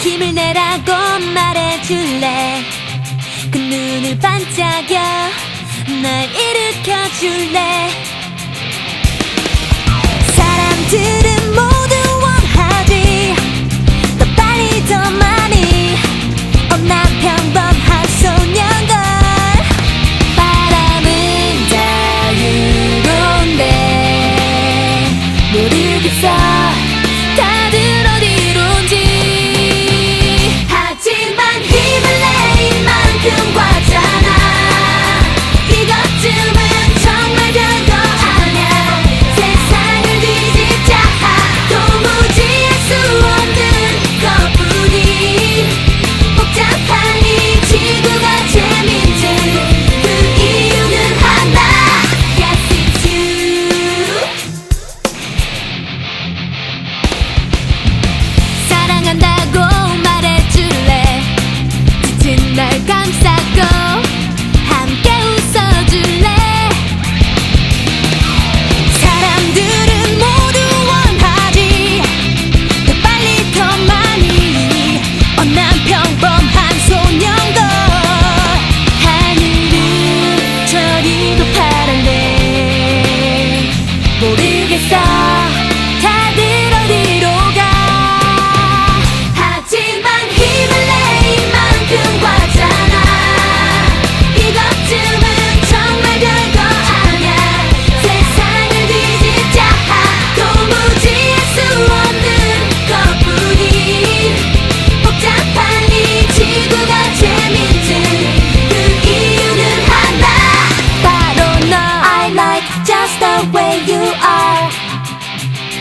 힘을 내라고 말해줄래? 그 눈을 반짝여 날 일으켜줄래 감싸고 함께 웃어줄래? 사람들은 모두 원하지. 빨리 더 많이. 언난 평범한 소년도 하늘은 저리고 파란데 모르겠어.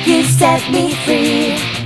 you set me free.